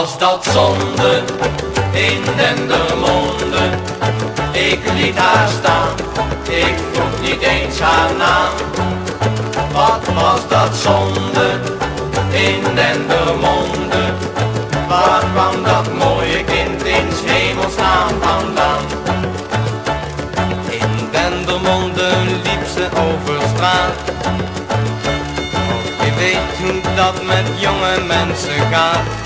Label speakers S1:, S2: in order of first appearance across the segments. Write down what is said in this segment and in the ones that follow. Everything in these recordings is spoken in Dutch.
S1: was dat zonde in Dendermonde? Ik liet haar staan, ik vroeg niet eens haar naam. Wat was dat zonde in Dendermonde? Waar kwam dat mooie kind in hemelsnaam vandaan?
S2: In Dendermonde liep ze over straat. Je weet hoe dat met jonge mensen gaat.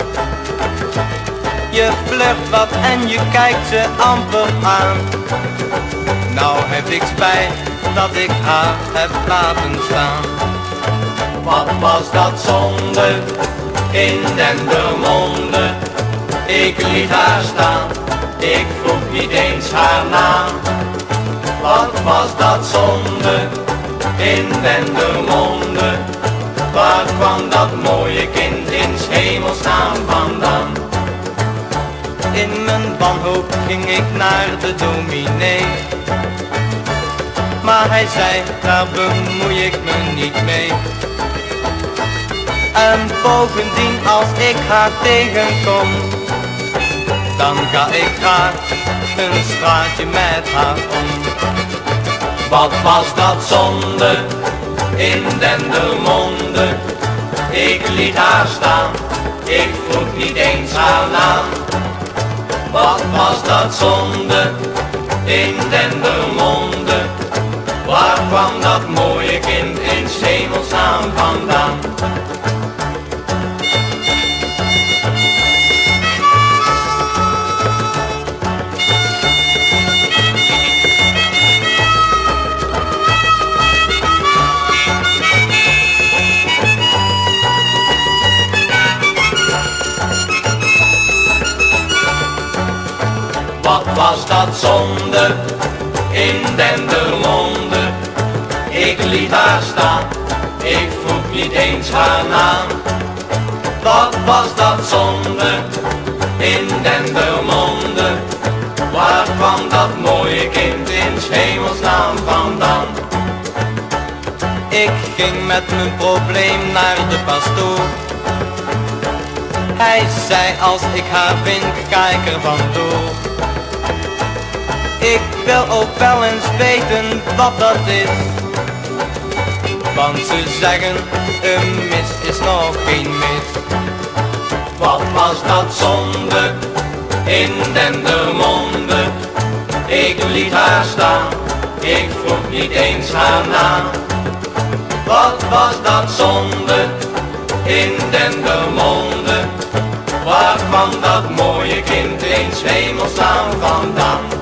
S2: Je flirt wat en je kijkt ze amper aan. Nou heb ik spijt dat ik haar heb laten staan.
S1: Wat was dat zonde in Dendermonde? Ik liet haar staan, ik vroeg niet eens haar naam. Wat was dat zonde in Dendermonde? Waar kwam dat mooie kind in hemelsnaam vandaan?
S2: In mijn wanhoop ging ik naar de dominee. Maar hij zei, daar bemoei ik me niet mee. En bovendien als ik haar tegenkom, dan ga ik graag een straatje met haar om.
S1: Wat was dat zonde in Dendermonde? Ik liet haar staan, ik vroeg niet eens haar naam. Wat was dat zonde in Dendermonde? Waar kwam dat mooie kind in hemelsnaam vandaan? Wat was dat zonde in Dendermonde? Ik liet haar staan, ik vroeg niet eens haar naam. Wat was dat zonde in Dendermonde? Waar kwam dat mooie kind in hemelsnaam vandaan?
S2: Ik ging met mijn probleem naar de pastoor. Hij zei als ik haar vind, ik er vandoor. Ik wil ook wel eens weten wat dat is. Want ze zeggen, een mis is nog geen mis.
S1: Wat was dat zonde in Dendermonde? Ik liet haar staan, ik vroeg niet eens haar naam. Wat was dat zonde in Dendermonde? Waar kwam dat mooie kind in hemelsnaam vandaan?